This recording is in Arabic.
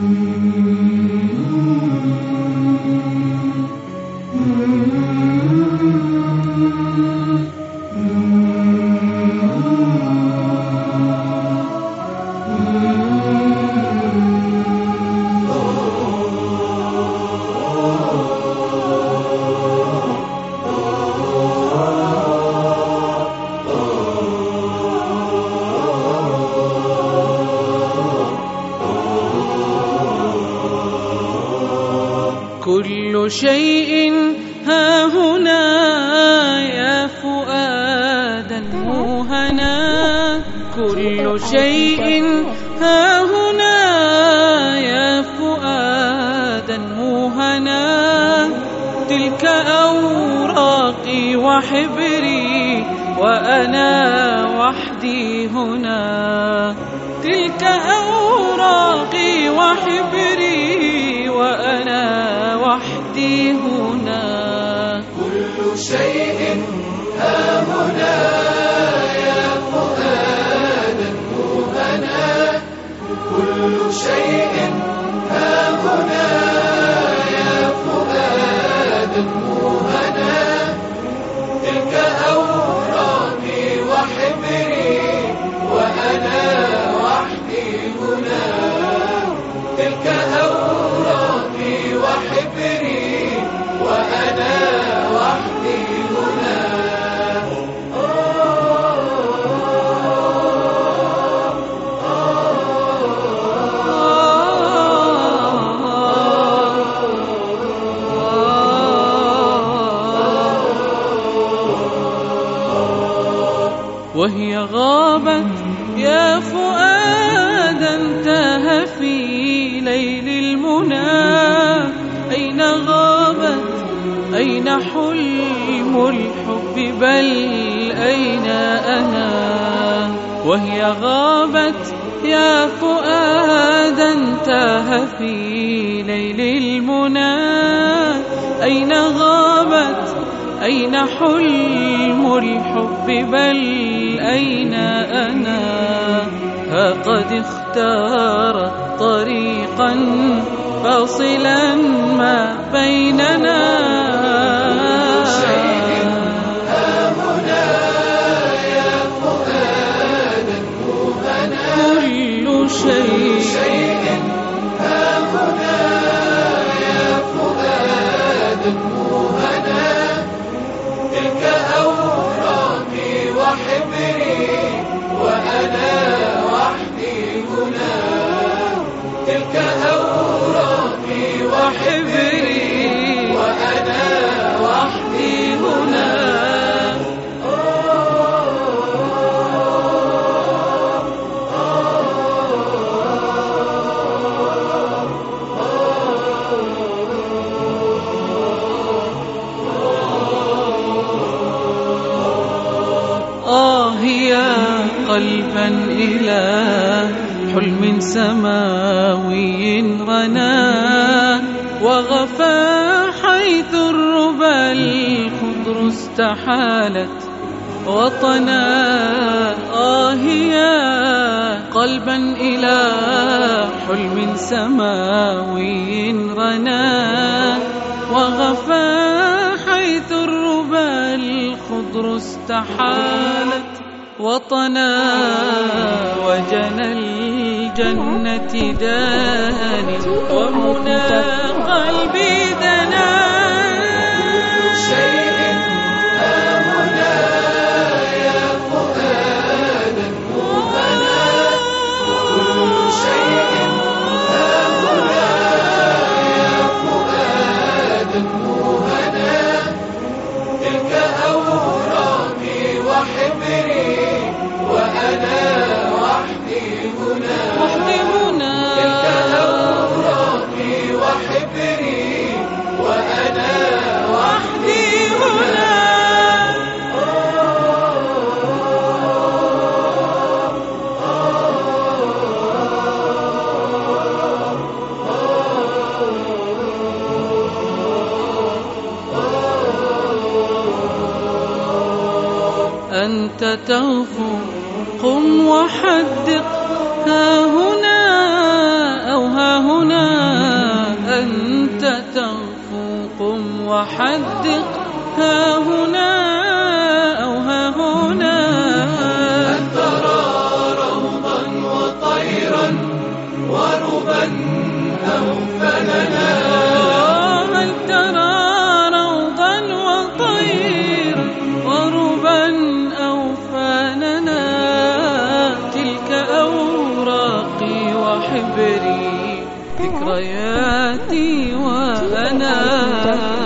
Mm-hmm. كل شيء ها هنا يا فؤادا موهنا. كل شيء ها هنا يا فؤادا موهنا. تلك أوراقي وحبري وأنا وحدي هنا. تلك أوراقي وحبري وأنا شيء ها هنا يا فؤادا موهنا كل شيء وهي غابت يا فؤادا تاه في ليل المنى. أين غابت؟ أين حلم الحب؟ بل أين أنا؟ وهي غابت يا فؤادا تاه في ليل المنى. أين غابت؟ أين حلم الحب بل أين أنا؟ ها قد اختار طريقا فاصلا ما بيننا. تلك أوراقي وحبري وأنا وحدي هنا. آه يا قلبا إلى حلم سماوي رنا وغفى حيث الربى الخضر استحالت وطنا آه يا قلبا إلى حلم سماوي رنا وغفى حيث الربى الخضر استحالت وطنا وجنى الجنة دان ومنى قلبي دنا. شيء ها هنا يا فؤادا موهنا كل شيء ها هنا يا فؤادا موهنا تلك أوراقي وحبري أنت تغفو قم وحدق. ها هنا أو ها هنا أنت تغفو قم وحدق. ها هنا أو ها هنا ترى روضا وطيرا وربا أو فننا ذكرياتي وأنا